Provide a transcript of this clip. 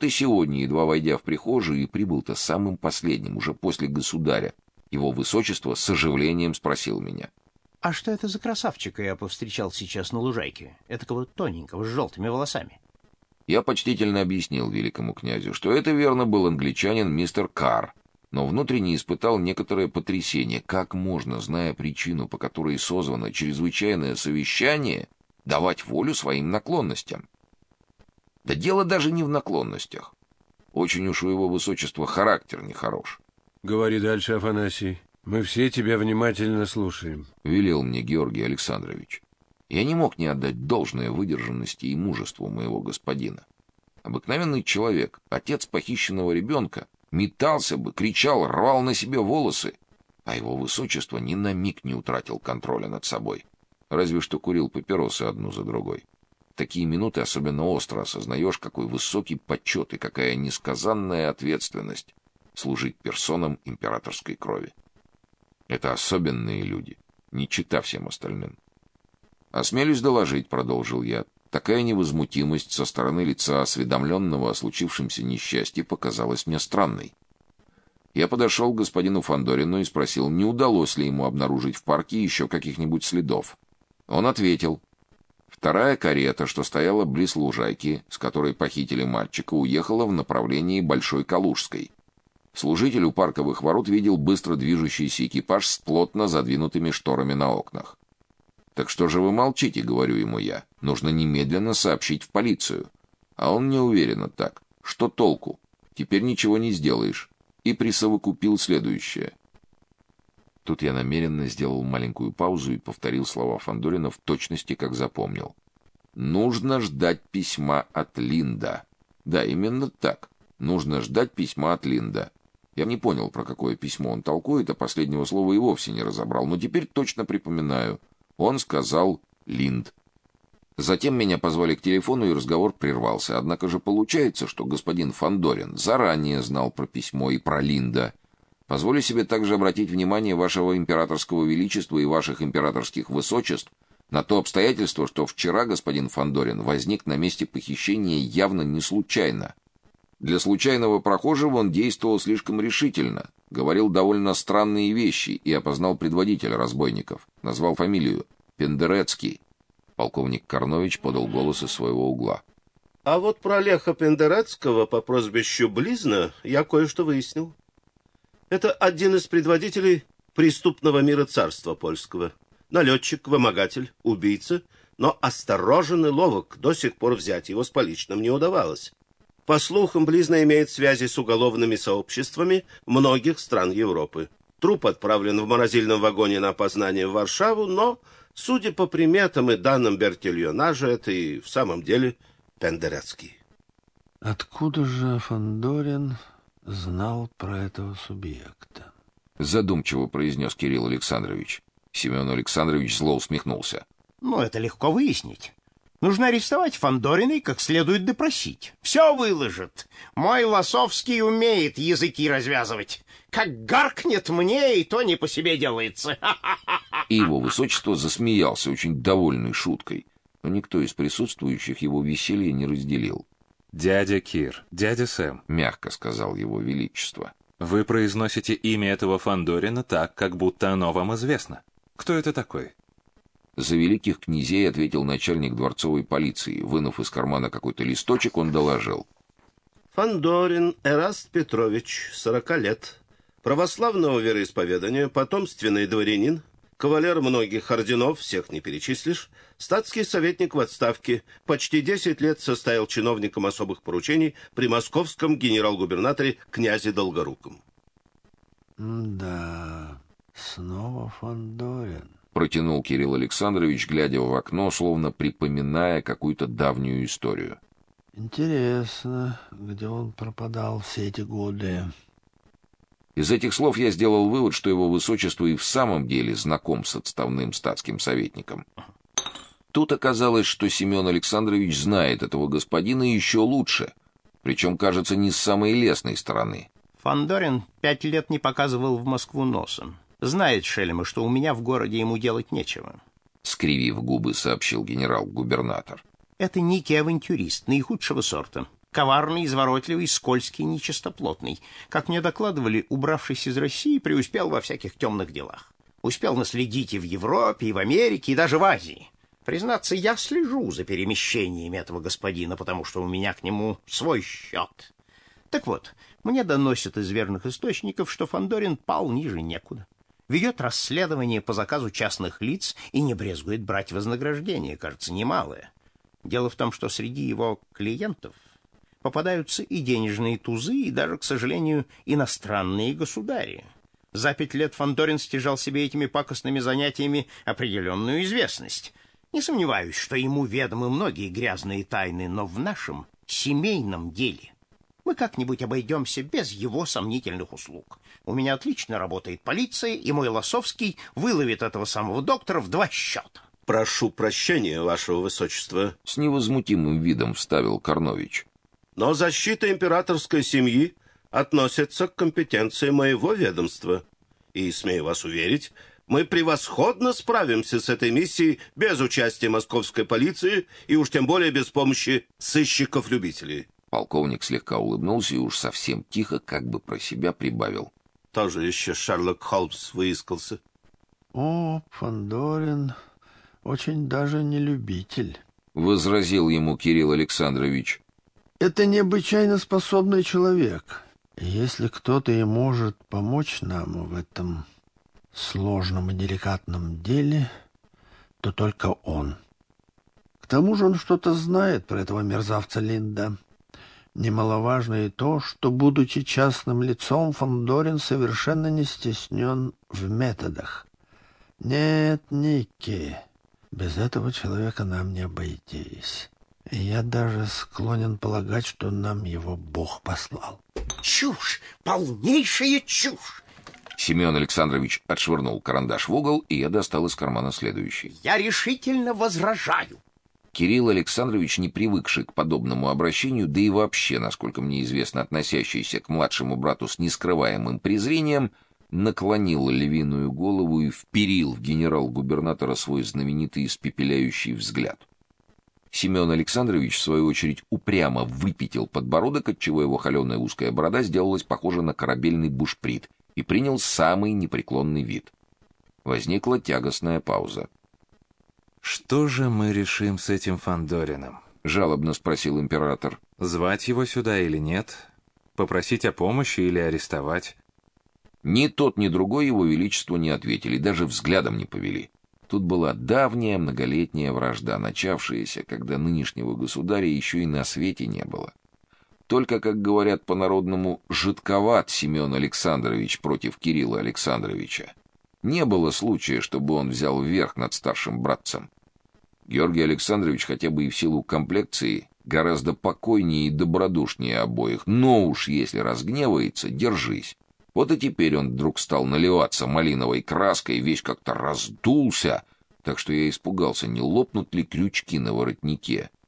Вот и сегодня, едва войдя в прихожую, и прибыл-то самым последним, уже после государя, его высочество с оживлением спросил меня. — А что это за красавчика я повстречал сейчас на лужайке? Этакого тоненького, с желтыми волосами. Я почтительно объяснил великому князю, что это верно был англичанин мистер Карр, но внутренне испытал некоторое потрясение. Как можно, зная причину, по которой созвано чрезвычайное совещание, давать волю своим наклонностям? Да дело даже не в наклонностях. Очень уж у его высочества характер нехорош. — Говори дальше, Афанасий. Мы все тебя внимательно слушаем. — велел мне Георгий Александрович. Я не мог не отдать должное выдержанности и мужеству моего господина. Обыкновенный человек, отец похищенного ребенка, метался бы, кричал, рвал на себе волосы, а его высочество ни на миг не утратил контроля над собой. Разве что курил папиросы одну за другой такие минуты особенно остро осознаешь, какой высокий почет и какая несказанная ответственность служить персонам императорской крови. Это особенные люди, не чита всем остальным. Осмелюсь доложить, продолжил я, такая невозмутимость со стороны лица осведомленного о случившемся несчастье показалась мне странной. Я подошел к господину Фандорину и спросил, не удалось ли ему обнаружить в парке еще каких-нибудь следов. Он ответил: Вторая карета, что стояла близ лужайки, с которой похитили мальчика, уехала в направлении Большой Калужской. Служитель у парковых ворот видел быстро движущийся экипаж с плотно задвинутыми шторами на окнах. Так что же вы молчите, говорю ему я. Нужно немедленно сообщить в полицию. А он не уверенно так. Что толку? Теперь ничего не сделаешь. И присовокупил следующее: Тут я намеренно сделал маленькую паузу и повторил слова Фандорина в точности, как запомнил. Нужно ждать письма от Линда. Да, именно так. Нужно ждать письма от Линда. Я не понял, про какое письмо он толкует, а последнего слова и вовсе не разобрал, но теперь точно припоминаю. Он сказал Линд. Затем меня позвали к телефону, и разговор прервался. Однако же получается, что господин Фандорин заранее знал про письмо и про Линда Позволю себе также обратить внимание вашего императорского величества и ваших императорских высочеств на то обстоятельство, что вчера господин Фандорин возник на месте похищения явно не случайно. Для случайного прохожего он действовал слишком решительно, говорил довольно странные вещи и опознал предводителя разбойников, назвал фамилию Пендерецкий. Полковник Карнович подал голос из своего угла. А вот про Леха Пендерецкого по прозвищу Близна я кое-что выяснил. Это один из предводителей преступного мира царства польского. Налетчик, вымогатель, убийца, но осторожен и ловок, до сих пор взять его с поличным не удавалось. По слухам, Близно имеет связи с уголовными сообществами многих стран Европы. Труп отправлен в морозильном вагоне на опознание в Варшаву, но, судя по приметам и данным Бертильонажа, это и в самом деле Пендерецкий. Откуда же Фандорин знал про этого субъекта. Задумчиво произнес Кирилл Александрович. Семен Александрович зло усмехнулся. Ну, это легко выяснить. Нужно арестовать Фандорина и как следует допросить. Все выложит. Мой Лосовский умеет языки развязывать. Как гаркнет мне, и то не по себе делается. И его высочество засмеялся, очень довольный шуткой. Но никто из присутствующих его веселье не разделил. «Дядя Кир, дядя Сэм», — мягко сказал его величество. «Вы произносите имя этого Фандорина так, как будто оно вам известно. Кто это такой?» За великих князей ответил начальник дворцовой полиции. Вынув из кармана какой-то листочек, он доложил. Фандорин Эраст Петрович, сорока лет, православного вероисповедания, потомственный дворянин, кавалер многих орденов, всех не перечислишь, статский советник в отставке, почти 10 лет состоял чиновником особых поручений при московском генерал-губернаторе князе Долгоруком. «Да, снова Фандорин», — протянул Кирилл Александрович, глядя в окно, словно припоминая какую-то давнюю историю. «Интересно, где он пропадал все эти годы?» Из этих слов я сделал вывод, что его высочество и в самом деле знаком с отставным статским советником. Тут оказалось, что Семен Александрович знает этого господина еще лучше, причем, кажется, не с самой лестной стороны. Фандорин пять лет не показывал в Москву носом. Знает Шельма, что у меня в городе ему делать нечего. Скривив губы, сообщил генерал-губернатор. Это некий авантюрист наихудшего сорта. Коварный, изворотливый, скользкий, нечистоплотный. Как мне докладывали, убравшись из России, преуспел во всяких темных делах. Успел наследить и в Европе, и в Америке, и даже в Азии. Признаться, я слежу за перемещениями этого господина, потому что у меня к нему свой счет. Так вот, мне доносят из верных источников, что Фандорин пал ниже некуда. Ведет расследование по заказу частных лиц и не брезгует брать вознаграждение, кажется, немалое. Дело в том, что среди его клиентов попадаются и денежные тузы, и даже, к сожалению, иностранные государи. За пять лет Фандорин стяжал себе этими пакостными занятиями определенную известность. Не сомневаюсь, что ему ведомы многие грязные тайны, но в нашем семейном деле мы как-нибудь обойдемся без его сомнительных услуг. У меня отлично работает полиция, и мой Лосовский выловит этого самого доктора в два счета. Прошу прощения, вашего высочества. С невозмутимым видом вставил Корнович. Но защита императорской семьи относится к компетенции моего ведомства. И, смею вас уверить, мы превосходно справимся с этой миссией без участия московской полиции и уж тем более без помощи сыщиков-любителей. Полковник слегка улыбнулся и уж совсем тихо, как бы про себя прибавил. Тоже еще Шерлок Холмс выискался. О, Фандорин очень даже не любитель. Возразил ему Кирилл Александрович. Это необычайно способный человек. Если кто-то и может помочь нам в этом сложном и деликатном деле, то только он. К тому же он что-то знает про этого мерзавца Линда. Немаловажно и то, что, будучи частным лицом, Фондорин совершенно не стеснен в методах. Нет, Ники, без этого человека нам не обойтись. Я даже склонен полагать, что нам его Бог послал. Чушь! Полнейшая чушь! Семен Александрович отшвырнул карандаш в угол, и я достал из кармана следующий. Я решительно возражаю. Кирилл Александрович, не привыкший к подобному обращению, да и вообще, насколько мне известно, относящийся к младшему брату с нескрываемым презрением, наклонил львиную голову и вперил в генерал-губернатора свой знаменитый испепеляющий взгляд. Семен Александрович, в свою очередь, упрямо выпятил подбородок, отчего его холеная узкая борода сделалась похожа на корабельный бушприт, и принял самый непреклонный вид. Возникла тягостная пауза. Что же мы решим с этим Фандорином? жалобно спросил император. Звать его сюда или нет? Попросить о помощи или арестовать? Ни тот, ни другой его величеству не ответили, даже взглядом не повели. Тут была давняя многолетняя вражда, начавшаяся, когда нынешнего государя еще и на свете не было. Только, как говорят по-народному, жидковат Семен Александрович против Кирилла Александровича. Не было случая, чтобы он взял верх над старшим братцем. Георгий Александрович хотя бы и в силу комплекции гораздо покойнее и добродушнее обоих, но уж если разгневается, держись. Вот и теперь он вдруг стал наливаться малиновой краской, весь как-то раздулся, так что я испугался, не лопнут ли крючки на воротнике.